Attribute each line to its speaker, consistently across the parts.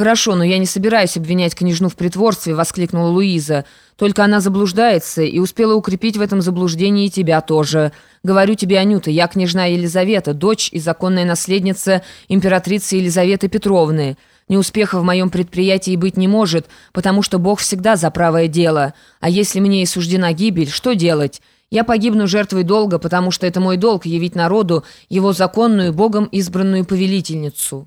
Speaker 1: «Хорошо, но я не собираюсь обвинять княжну в притворстве», — воскликнула Луиза. «Только она заблуждается и успела укрепить в этом заблуждении тебя тоже. Говорю тебе, Анюта, я княжна Елизавета, дочь и законная наследница императрицы Елизаветы Петровны. Неуспеха в моем предприятии быть не может, потому что Бог всегда за правое дело. А если мне и суждена гибель, что делать?» Я погибну жертвой долга, потому что это мой долг явить народу его законную, Богом избранную повелительницу».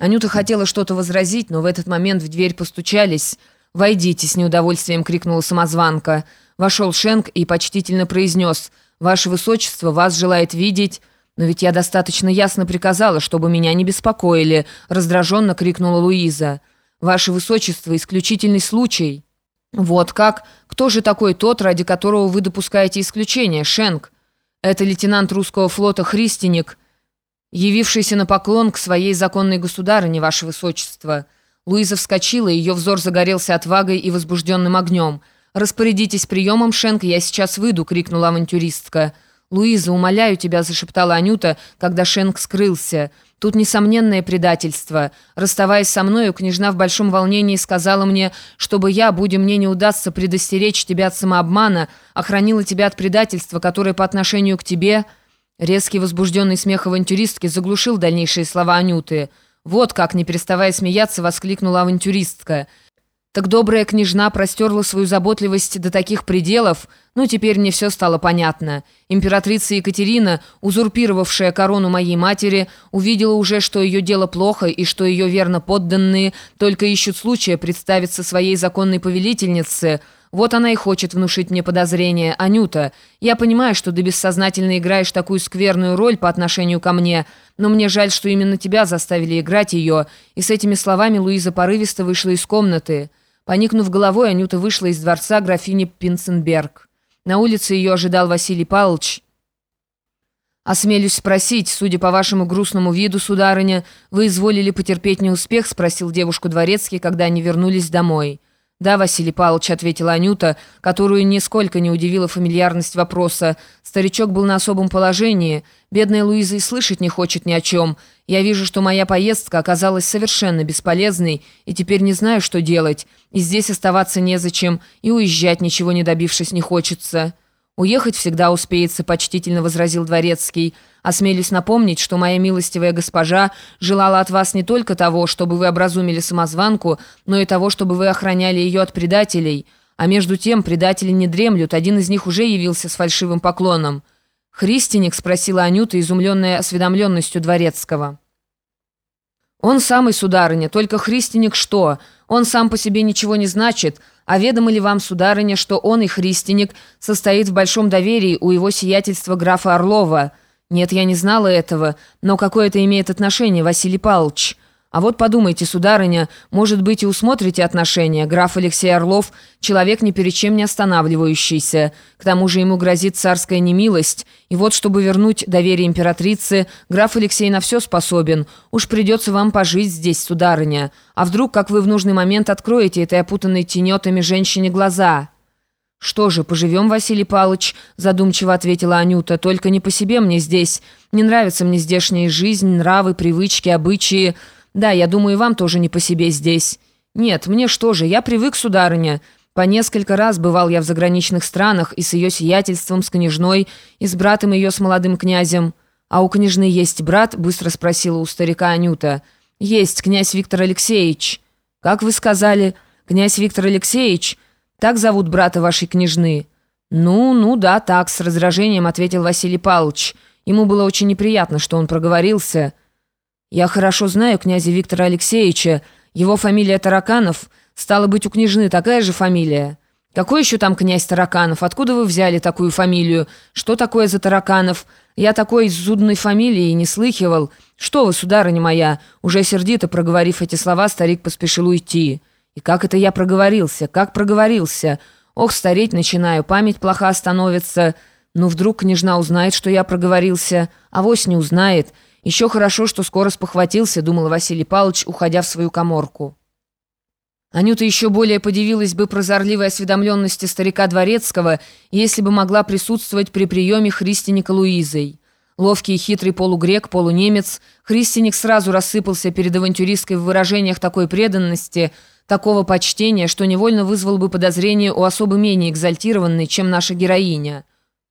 Speaker 1: Анюта хотела что-то возразить, но в этот момент в дверь постучались. «Войдите!» — с неудовольствием крикнула самозванка. Вошел Шенк и почтительно произнес. «Ваше Высочество вас желает видеть...» «Но ведь я достаточно ясно приказала, чтобы меня не беспокоили», — раздраженно крикнула Луиза. «Ваше Высочество, исключительный случай». «Вот как? Кто же такой тот, ради которого вы допускаете исключение, Шенк?» «Это лейтенант русского флота Христиник», явившийся на поклон к своей законной государыне, ваше высочество». Луиза вскочила, ее взор загорелся отвагой и возбужденным огнем. «Распорядитесь приемом, Шенк, я сейчас выйду», — крикнула авантюристка. «Луиза, умоляю тебя», — зашептала Анюта, когда Шенк скрылся. «Тут несомненное предательство. Расставаясь со мною, княжна в большом волнении сказала мне, чтобы я, будем мне не удастся предостеречь тебя от самообмана, охранила тебя от предательства, которое по отношению к тебе...» Резкий возбужденный смех авантюристки заглушил дальнейшие слова Анюты. «Вот как, не переставая смеяться, воскликнула авантюристка. Так добрая княжна простерла свою заботливость до таких пределов. Ну, теперь мне все стало понятно. Императрица Екатерина, узурпировавшая корону моей матери, увидела уже, что ее дело плохо и что ее верно подданные только ищут случая представиться своей законной повелительнице – вот она и хочет внушить мне подозрение. Анюта, я понимаю, что ты бессознательно играешь такую скверную роль по отношению ко мне, но мне жаль, что именно тебя заставили играть ее». И с этими словами Луиза порывисто вышла из комнаты. Поникнув головой, Анюта вышла из дворца графини Пинценберг. На улице ее ожидал Василий Павлович. «Осмелюсь спросить, судя по вашему грустному виду, сударыня, вы изволили потерпеть неуспех?» — спросил девушку дворецкий, когда они вернулись домой. «Да, Василий Павлович», — ответила Анюта, которую нисколько не удивила фамильярность вопроса. «Старичок был на особом положении. Бедная Луиза и слышать не хочет ни о чем. Я вижу, что моя поездка оказалась совершенно бесполезной, и теперь не знаю, что делать. И здесь оставаться незачем, и уезжать, ничего не добившись, не хочется». «Уехать всегда успеется», — почтительно возразил Дворецкий. «Осмелюсь напомнить, что моя милостивая госпожа желала от вас не только того, чтобы вы образумили самозванку, но и того, чтобы вы охраняли ее от предателей. А между тем предатели не дремлют, один из них уже явился с фальшивым поклоном». «Христиник?» — спросила Анюта, изумленная осведомленностью Дворецкого. «Он самый, сударыня, только христиник что? Он сам по себе ничего не значит. А ведомо ли вам, сударыня, что он и христиник состоит в большом доверии у его сиятельства графа Орлова? Нет, я не знала этого, но какое это имеет отношение, Василий Павлович?» А вот подумайте, сударыня, может быть и усмотрите отношения. Граф Алексей Орлов – человек ни перед чем не останавливающийся. К тому же ему грозит царская немилость. И вот, чтобы вернуть доверие императрицы, граф Алексей на все способен. Уж придется вам пожить здесь, сударыня. А вдруг, как вы в нужный момент откроете этой опутанной тенетами женщине глаза?» «Что же, поживем, Василий Палыч?» – задумчиво ответила Анюта. «Только не по себе мне здесь. Не нравится мне здешняя жизнь, нравы, привычки, обычаи». «Да, я думаю, вам тоже не по себе здесь». «Нет, мне что же, я привык, сударыня. По несколько раз бывал я в заграничных странах и с ее сиятельством, с княжной, и с братом ее, с молодым князем». «А у княжны есть брат?» – быстро спросила у старика Анюта. «Есть, князь Виктор Алексеевич». «Как вы сказали? Князь Виктор Алексеевич? Так зовут брата вашей княжны?» «Ну, ну да, так», – с раздражением ответил Василий Павлович. Ему было очень неприятно, что он проговорился. «Я хорошо знаю князя Виктора Алексеевича. Его фамилия Тараканов. Стало быть, у княжны такая же фамилия». «Какой еще там князь Тараканов? Откуда вы взяли такую фамилию? Что такое за Тараканов? Я такой из зудной фамилии не слыхивал. Что вы, сударыня моя?» Уже сердито проговорив эти слова, старик поспешил уйти. «И как это я проговорился? Как проговорился? Ох, стареть начинаю, память плоха становится. Ну, вдруг княжна узнает, что я проговорился. а Авось не узнает». «Еще хорошо, что скоро спохватился», — думал Василий Павлович, уходя в свою коморку. Анюта еще более подивилась бы прозорливой осведомленности старика Дворецкого, если бы могла присутствовать при приеме Христиника Луизой. Ловкий и хитрый полугрек, полунемец, Христиник сразу рассыпался перед авантюристкой в выражениях такой преданности, такого почтения, что невольно вызвал бы подозрение у особо менее экзальтированной, чем наша героиня.